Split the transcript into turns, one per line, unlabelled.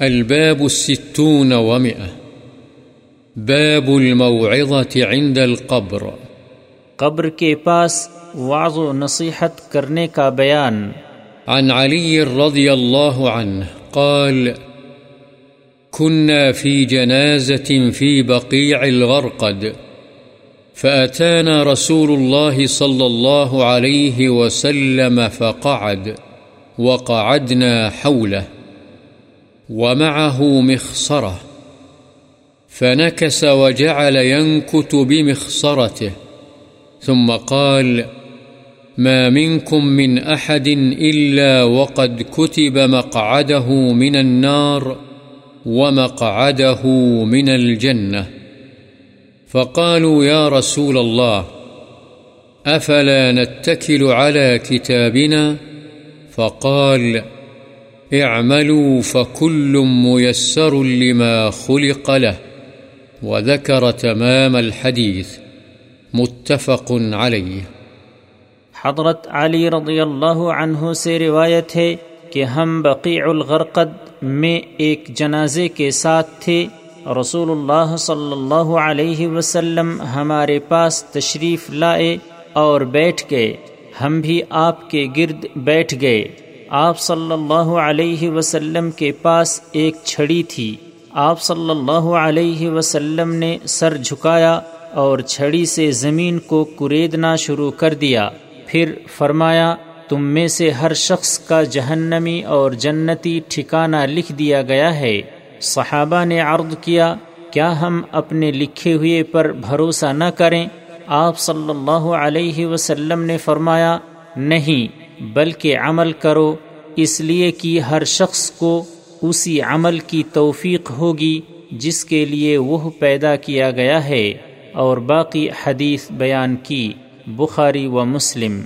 الباب الستون ومئة. باب الموعظة عند القبر.
قبر کے پاس وعظ و نصیحت کرنے کا بیان۔
عن علي رضي الله عنه قال كنا في جنازة في بقيع الغرقد فأتانا رسول الله صلى الله عليه وسلم فقعد وقعدنا حوله. ومعه مخصرة، فنكس وجعل ينكت بمخصرته، ثم قال ما منكم من أحد إلا وقد كتب مقعده من النار ومقعده من الجنة. فقالوا يا رسول الله، أفلا نتكل على كتابنا؟ فقال فقال اعملوا فكل ميسر لما خلق له وذكر تمام الحديث متفق عليه.
حضرت علی رضی اللہ عنہ سے روایت ہے کہ ہم بقیع الغرقد میں ایک جنازے کے ساتھ تھے، رسول اللہ صلی اللہ علیہ وسلم ہمارے پاس تشریف لائے اور بیٹھ گئے۔ ہم بھی آپ کے گرد بیٹھ گئے۔ آپ صلی اللہ علیہ وسلم کے پاس ایک چھڑی تھی۔ آپ صلی اللہ علیہ وسلم نے سر جھکایا اور چھڑی سے زمین کو کریدنا شروع کر دیا۔ پھر فرمایا، تم میں سے ہر شخص کا جہنمی اور جنتی ٹھکانہ لکھ دیا گیا ہے۔ صحابہ نے عرض کیا کیا ہم اپنے لکھے ہوئے پر بھروسہ نہ کریں؟ آپ صلی اللہ علیہ وسلم نے فرمایا، نہیں۔ بلکہ عمل کرو، اس لیے کہ ہر شخص کو اسی عمل کی توفیق ہوگی، جس کے لیے وہ پیدا کیا گیا ہے۔ اور باقی حدیث بیان کی، بخاری و مسلم۔